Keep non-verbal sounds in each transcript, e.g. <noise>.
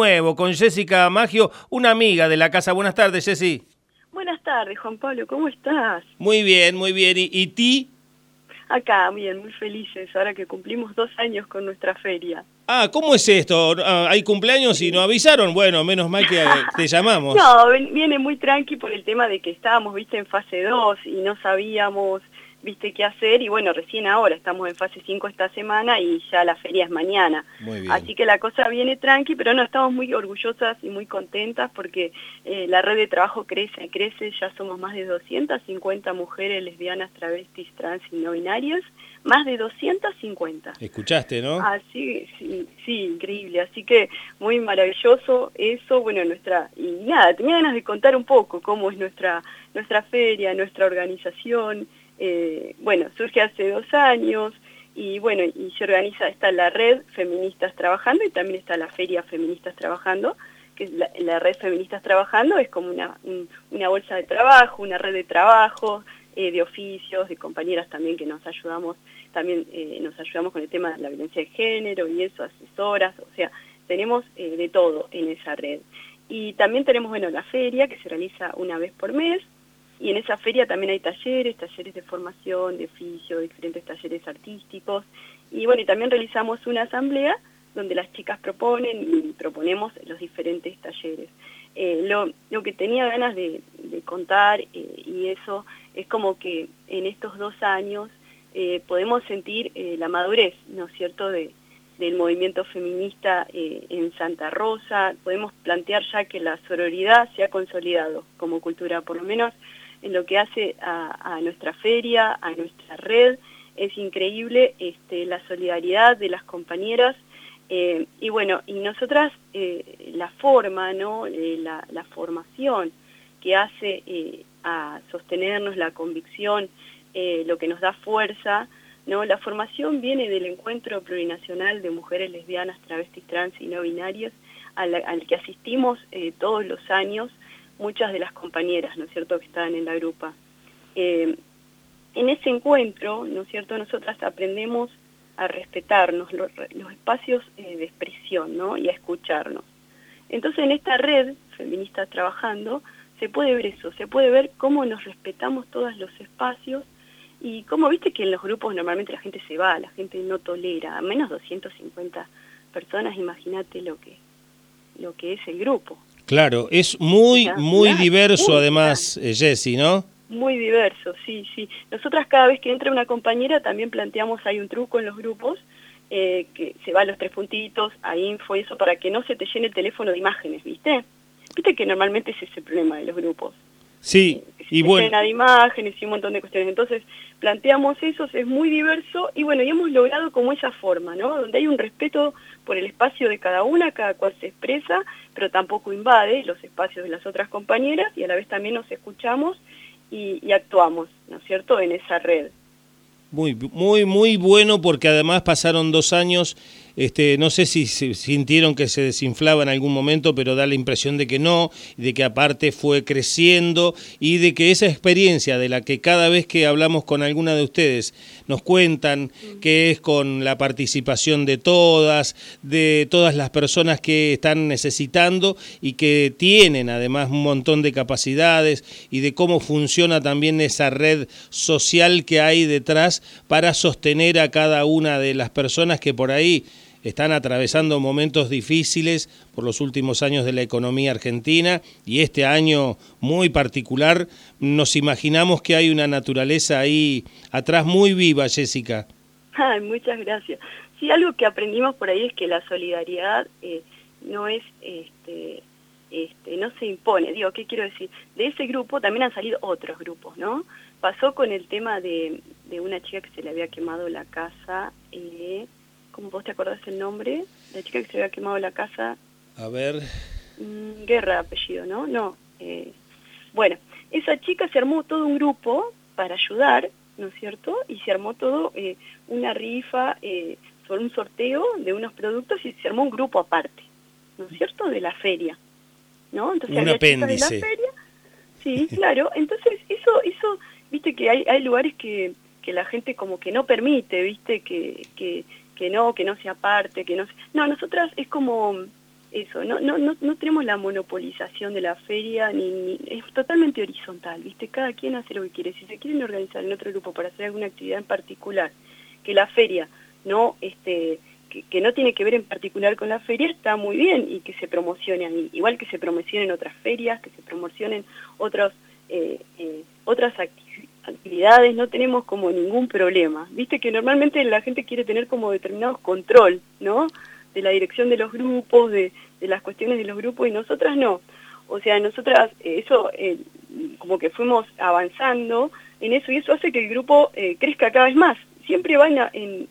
nuevo con Jessica Maggio, una amiga de la casa. Buenas tardes, Jessy. Buenas tardes, Juan Pablo, ¿cómo estás? Muy bien, muy bien. ¿Y, ti? Acá, bien, muy felices, ahora que cumplimos dos años con nuestra feria. Ah, ¿cómo es esto? Ah, ¿Hay cumpleaños y no avisaron? Bueno, menos mal que <laughs> te llamamos. No, viene muy tranqui por el tema de que estábamos, viste, en fase 2 y no sabíamos viste qué hacer y bueno, recién ahora estamos en fase 5 esta semana y ya la feria es mañana. Así que la cosa viene tranqui, pero no, estamos muy orgullosas y muy contentas porque eh, la red de trabajo crece crece, ya somos más de 250 mujeres lesbianas, travestis, trans y no binarias, más de 250. ¿Escuchaste, no? Así, sí, sí, increíble, así que muy maravilloso eso, bueno, nuestra, y nada, tenía ganas de contar un poco cómo es nuestra, nuestra feria, nuestra organización, eh, bueno, surge hace dos años y bueno, y se organiza, está la red Feministas Trabajando y también está la Feria Feministas Trabajando, que es la, red Feministas Trabajando es como una, una bolsa de trabajo, una red de trabajo, eh, de oficios, de compañeras también que nos ayudamos, también eh, nos ayudamos con el tema de la violencia de género y eso, asesoras, o sea, tenemos de todo en esa red. Y también tenemos, bueno, la feria que se realiza una vez por mes, y en esa feria también hay talleres, talleres de formación, de oficio, diferentes talleres artísticos. Y bueno, y también realizamos una asamblea donde las chicas proponen y proponemos los diferentes talleres. Eh, lo, lo, que tenía ganas de, contar, eh, y eso es como que en estos dos años eh, podemos sentir la madurez, ¿no es cierto?, de, del movimiento feminista en Santa Rosa, podemos plantear ya que la sororidad se ha consolidado como cultura, por lo menos en lo que hace a, nuestra feria, a nuestra red. Es increíble este, la solidaridad de las compañeras eh, y bueno, y nosotras eh, la forma, ¿no? Eh, la, la, formación que hace a sostenernos la convicción, lo que nos da fuerza, ¿no? La formación viene del encuentro plurinacional de mujeres lesbianas, travestis, trans y no binarias, al, al que asistimos todos los años muchas de las compañeras, ¿no es cierto?, que estaban en la grupa. Eh, en ese encuentro, ¿no es cierto?, nosotras aprendemos a respetarnos los, espacios eh, de expresión, ¿no?, y a escucharnos. Entonces, en esta red feminista trabajando, se puede ver eso, se puede ver cómo nos respetamos todos los espacios y cómo, viste que en los grupos normalmente la gente se va, la gente no tolera, a menos 250 personas, imagínate lo que, lo que es el grupo. Claro, es muy, muy diverso además, eh, Jessy, ¿no? Muy diverso, sí, sí. Nosotras cada vez que entra una compañera también planteamos, hay un truco en los grupos, eh, que se va a los tres puntitos, a info y eso, para que no se te llene el teléfono de imágenes, ¿viste? Viste que normalmente es ese problema de los grupos. Sí, y bueno. Llena de imágenes y un montón de cuestiones. Entonces, planteamos eso, es muy diverso y bueno, y hemos logrado como esa forma, ¿no? Donde hay un respeto por el espacio de cada una, cada cual se expresa, pero tampoco invade los espacios de las otras compañeras y a la vez también nos escuchamos y, y actuamos, ¿no es cierto?, en esa red. Muy, muy, muy bueno porque además pasaron dos años este, no sé si, sintieron que se desinflaba en algún momento, pero da la impresión de que no, de que aparte fue creciendo y de que esa experiencia de la que cada vez que hablamos con alguna de ustedes nos cuentan que es con la participación de todas, de todas las personas que están necesitando y que tienen además un montón de capacidades y de cómo funciona también esa red social que hay detrás para sostener a cada una de las personas que por ahí están atravesando momentos difíciles por los últimos años de la economía argentina y este año muy particular, nos imaginamos que hay una naturaleza ahí atrás muy viva, Jessica. Ay, muchas gracias. Sí, algo que aprendimos por ahí es que la solidaridad eh, no es, este, este, no se impone. Digo, ¿qué quiero decir? De ese grupo también han salido otros grupos, ¿no? Pasó con el tema de, de una chica que se le había quemado la casa, eh, ¿Cómo vos te acordás el nombre, la chica que se había quemado la casa. A ver. Mm, Guerra, apellido, ¿no? No. Eh, bueno, esa chica se armó todo un grupo para ayudar, ¿no es cierto? Y se armó todo eh, una rifa eh, sobre un sorteo de unos productos y se armó un grupo aparte, ¿no es cierto? De la feria, ¿no? Entonces un apéndice. de la feria. Sí, <laughs> claro. Entonces eso, eso, viste que hay, hay lugares que, que la gente como que no permite, viste, que, que que no, que no sea parte, que no No, nosotras es como, eso, no, no, no, no tenemos la monopolización de la feria, ni, es totalmente horizontal, ¿viste? Cada quien hace lo que quiere. Si se quieren organizar en otro grupo para hacer alguna actividad en particular, que la feria no, este, que, no tiene que ver en particular con la feria, está muy bien y que se promocione ahí. Igual que se promocionen otras ferias, que se promocionen otros, eh, eh, otras actividades, no tenemos como ningún problema. Viste que normalmente la gente quiere tener como determinados control, ¿no? de la dirección de los grupos, de, las cuestiones de los grupos, y nosotras no. O sea, nosotras, eh, eso, eh, como que fuimos avanzando en eso, y eso hace que el grupo eh, crezca cada vez más. Siempre va, en,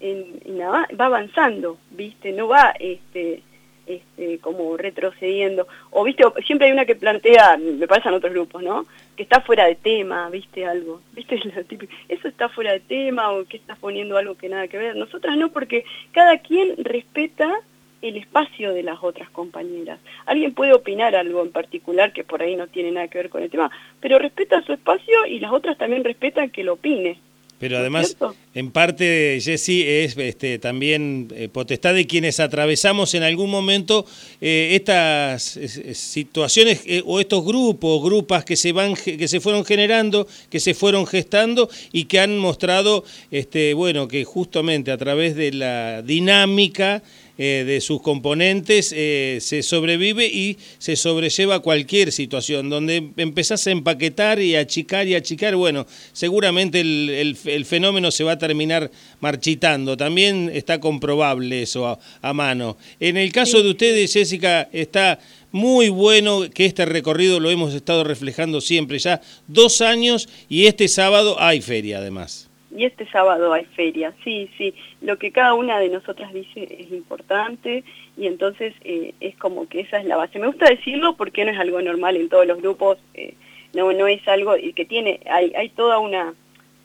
en, va avanzando, ¿viste? No va este, este, como retrocediendo. O, viste, siempre hay una que plantea, me pasa otros grupos, ¿no? Que está fuera de tema, viste, algo. ¿Viste? <laughs> Eso está fuera de tema o que estás poniendo algo que nada que ver. Nosotras no, porque cada quien respeta el espacio de las otras compañeras. Alguien puede opinar algo en particular que por ahí no tiene nada que ver con el tema, pero respeta su espacio y las otras también respetan que lo opine. Pero además, en parte, Jessy, es este, también eh, potestad de quienes atravesamos en algún momento eh, estas situaciones eh, o estos grupos, grupas que se van, que se fueron generando, que se fueron gestando y que han mostrado, este, bueno, que justamente a través de la dinámica eh, de sus componentes, eh, se sobrevive y se sobrelleva cualquier situación. Donde empezás a empaquetar y achicar y achicar, bueno, seguramente el, fenómeno se va a terminar marchitando. También está comprobable eso a, mano. En el caso de ustedes, Jessica, está muy bueno que este recorrido lo hemos estado reflejando siempre, ya dos años y este sábado hay feria además y este sábado hay feria, sí, sí, lo que cada una de nosotras dice es importante y entonces eh, es como que esa es la base. Me gusta decirlo porque no es algo normal en todos los grupos, eh, no, no es algo que tiene, hay, hay toda una,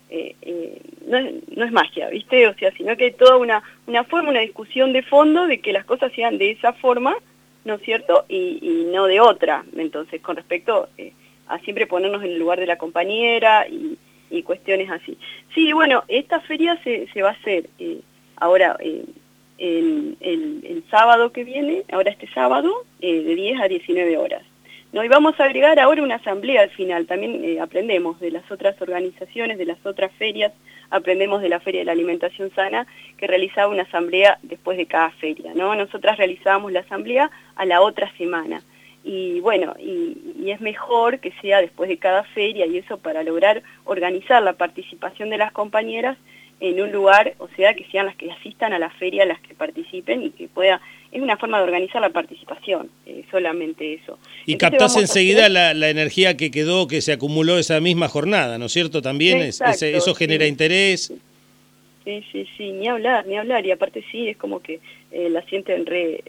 eh, no, es, no es magia, ¿viste? O sea, sino que hay toda una, una forma, una discusión de fondo de que las cosas sean de esa forma, ¿no es cierto? Y, y no de otra, entonces con respecto a siempre ponernos en el lugar de la compañera y y cuestiones así. Sí, bueno, esta feria se, se va a hacer eh, ahora eh, el, el, sábado que viene, ahora este sábado, eh, de 10 a 19 horas. ¿no? Y vamos a agregar ahora una asamblea al final, también aprendemos de las otras organizaciones, de las otras ferias, aprendemos de la Feria de la Alimentación Sana, que realizaba una asamblea después de cada feria. ¿no? Nosotras realizábamos la asamblea a la otra semana y bueno, y, es mejor que sea después de cada feria y eso para lograr organizar la participación de las compañeras en un lugar, o sea, que sean las que asistan a la feria, las que participen y que pueda, es una forma de organizar la participación, eh, solamente eso. Y captás enseguida la, la, energía que quedó, que se acumuló esa misma jornada, ¿no es cierto? También eso genera interés. Sí, sí, sí, ni hablar, ni hablar, y aparte sí, es como que eh, la sienten re,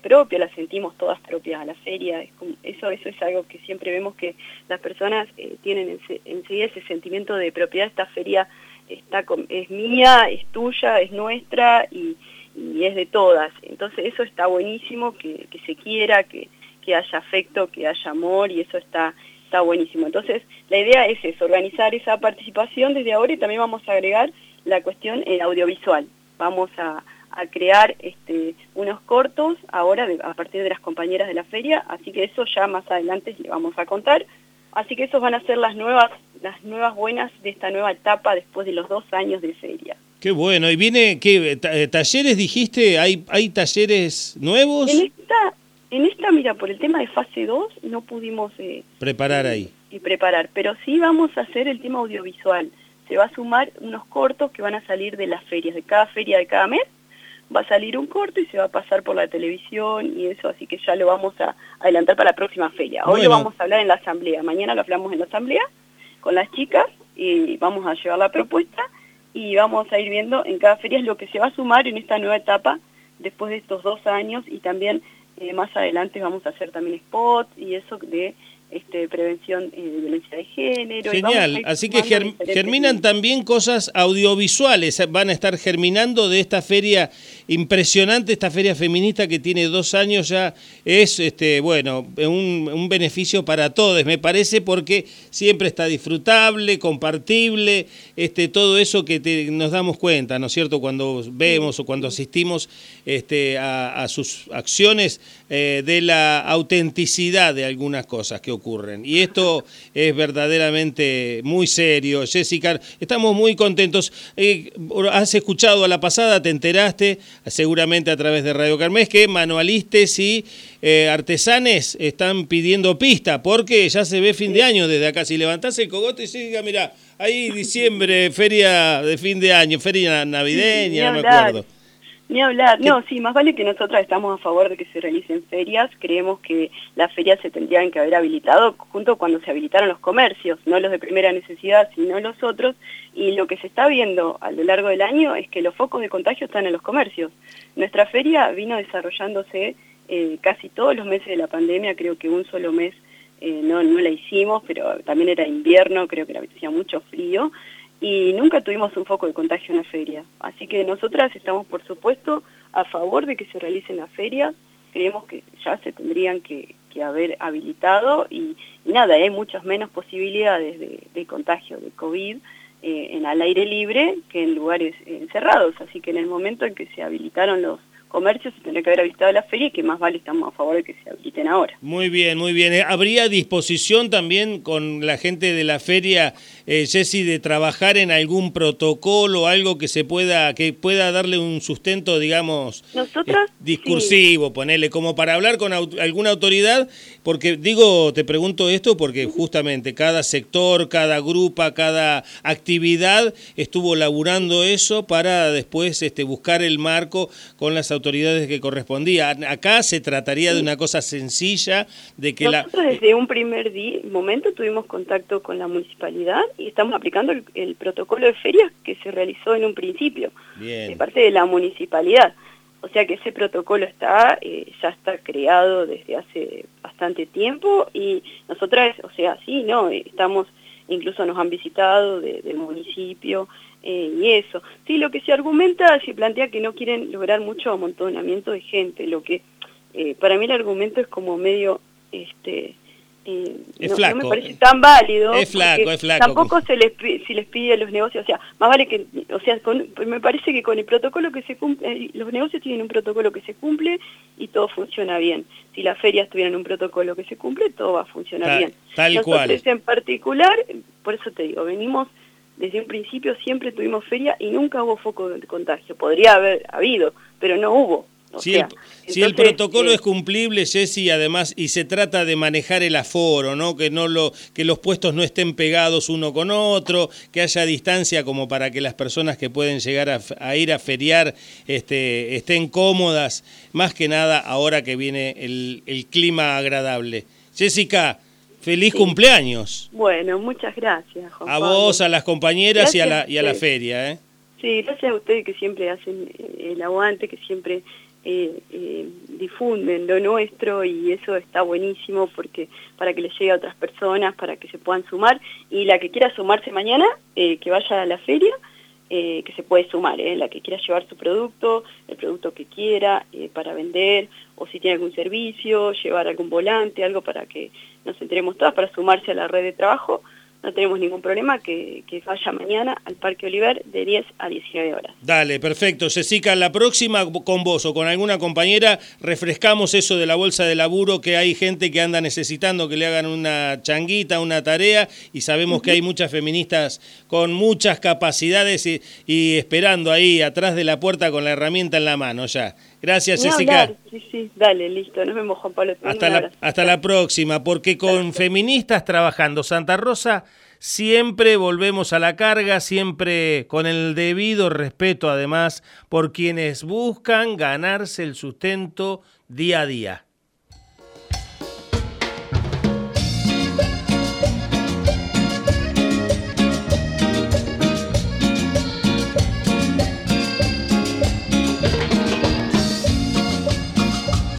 propia, la sentimos todas propias a la feria, es como, eso, eso es algo que siempre vemos que las personas eh, tienen enseguida ese sentimiento de propiedad, esta feria está es mía, es tuya, es nuestra y, y, es de todas, entonces eso está buenísimo, que, que se quiera, que, que haya afecto, que haya amor y eso está está buenísimo. Entonces, la idea es eso, organizar esa participación desde ahora y también vamos a agregar la cuestión eh, audiovisual. Vamos a, crear este, unos cortos ahora a partir de las compañeras de la feria, así que eso ya más adelante le vamos a contar. Así que esos van a ser las nuevas, las nuevas buenas de esta nueva etapa después de los dos años de feria. Qué bueno, y viene, ¿qué, eh, talleres dijiste? ¿Hay, ¿Hay talleres nuevos? En esta, en esta, mira, por el tema de fase 2 no pudimos... Eh, preparar ahí. Y preparar, pero sí vamos a hacer el tema audiovisual se va a sumar unos cortos que van a salir de las ferias, de cada feria de cada mes, va a salir un corto y se va a pasar por la televisión y eso, así que ya lo vamos a adelantar para la próxima feria. Hoy lo vamos a hablar en la asamblea, mañana lo hablamos en la asamblea con las chicas y vamos a llevar la propuesta y vamos a ir viendo en cada feria lo que se va a sumar en esta nueva etapa después de estos dos años y también eh, más adelante vamos a hacer también spot y eso de este, prevención eh, de violencia de género. Genial, así que germinan también cosas audiovisuales, van a estar germinando de esta feria impresionante, esta feria feminista que tiene dos años ya, es, este, bueno, un, un beneficio para todos, me parece, porque siempre está disfrutable, compartible, este, todo eso que nos damos cuenta, ¿no es cierto?, cuando vemos o cuando asistimos este, a, a sus acciones, eh, de la autenticidad de algunas cosas que ocurren. Y esto es verdaderamente muy serio. Jessica, estamos muy contentos. Eh, has escuchado a la pasada, te enteraste, seguramente a través de Radio Carmes, que manualistas y eh, artesanes están pidiendo pista, porque ya se ve fin de año desde acá. Si levantás el cogote y diga, mira, ahí diciembre, feria de fin de año, feria navideña, no me acuerdo. Ni hablar, no, sí, más vale que nosotras estamos a favor de que se realicen ferias, creemos que las ferias se tendrían que haber habilitado junto cuando se habilitaron los comercios, no los de primera necesidad, sino los otros, y lo que se está viendo a lo largo del año es que los focos de contagio están en los comercios. Nuestra feria vino desarrollándose eh, casi todos los meses de la pandemia, creo que un solo mes eh, no, no la hicimos, pero también era invierno, creo que hacía mucho frío, y nunca tuvimos un foco de contagio en la feria. Así que nosotras estamos, por supuesto, a favor de que se realicen las ferias, creemos que ya se tendrían que, haber habilitado y, nada, hay muchas menos posibilidades de, contagio de COVID eh, en al aire libre que en lugares encerrados, así que en el momento en que se habilitaron los comercio se tendría que haber habilitado la feria y que más vale estamos a favor de que se habiliten ahora. Muy bien, muy bien. Eh, ¿Habría disposición también con la gente de la feria, eh, Jessy, de trabajar en algún protocolo, algo que se pueda, que pueda darle un sustento, digamos, ¿Nosotras? Eh, discursivo, ponerle, como para hablar con alguna autoridad? Porque digo, te pregunto esto porque justamente cada sector, cada grupo, cada actividad estuvo laburando eso para después este, buscar el marco con las autoridades que correspondía. Acá se trataría de una cosa sencilla, de que Nosotros desde un primer día, momento tuvimos contacto con la municipalidad y estamos aplicando el, protocolo de ferias que se realizó en un principio, de parte de la municipalidad. O sea que ese protocolo está, eh, ya está creado desde hace bastante tiempo y nosotras, o sea, sí, ¿no? Estamos, incluso nos han visitado del municipio, eh, y eso. Sí, lo que se argumenta, se plantea que no quieren lograr mucho amontonamiento de gente, lo que eh, para mí el argumento es como medio, este, eh, no, me parece tan válido. Es flaco, es flaco. Tampoco se les, si les pide a los negocios, o sea, más vale que, o sea, me parece que con el protocolo que se cumple, los negocios tienen un protocolo que se cumple y todo funciona bien. Si las ferias tuvieran un protocolo que se cumple, todo va a funcionar bien. Tal Nosotros cual. en particular, por eso te digo, venimos desde un principio siempre tuvimos feria y nunca hubo foco de contagio. Podría haber habido, pero no hubo. Si, el, protocolo eh, es cumplible, Jessy, además, y se trata de manejar el aforo, ¿no? Que no lo, que los puestos no estén pegados uno con otro, que haya distancia como para que las personas que pueden llegar a, ir a feriar este, estén cómodas, más que nada ahora que viene el, el clima agradable. Jessica, Feliz cumpleaños. Bueno, muchas gracias. Juan a vos, a las compañeras y a la, y a la feria. ¿eh? Sí, gracias a ustedes que siempre hacen el aguante, que siempre eh, eh, difunden lo nuestro y eso está buenísimo porque para que les llegue a otras personas, para que se puedan sumar y la que quiera sumarse mañana, que vaya a la feria eh, que se puede sumar, ¿eh? la que quiera llevar su producto, el producto que quiera eh, para vender, o si tiene algún servicio, llevar algún volante, algo para que nos enteremos todas, para sumarse a la red de trabajo, no tenemos ningún problema que, vaya mañana al Parque Oliver de 10 a 19 horas. Dale, perfecto. Cecica, la próxima con vos o con alguna compañera refrescamos eso de la bolsa de laburo, que hay gente que anda necesitando que le hagan una changuita, una tarea, y sabemos que hay muchas feministas con muchas capacidades y, esperando ahí atrás de la puerta con la herramienta en la mano ya. Gracias, Cecica. Sí, sí, dale, listo. Nos vemos, Juan Pablo. Hasta la, hasta la próxima, porque con feministas trabajando Santa Rosa siempre volvemos a la carga, siempre con el debido respeto además por quienes buscan ganarse el sustento día a día.